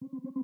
you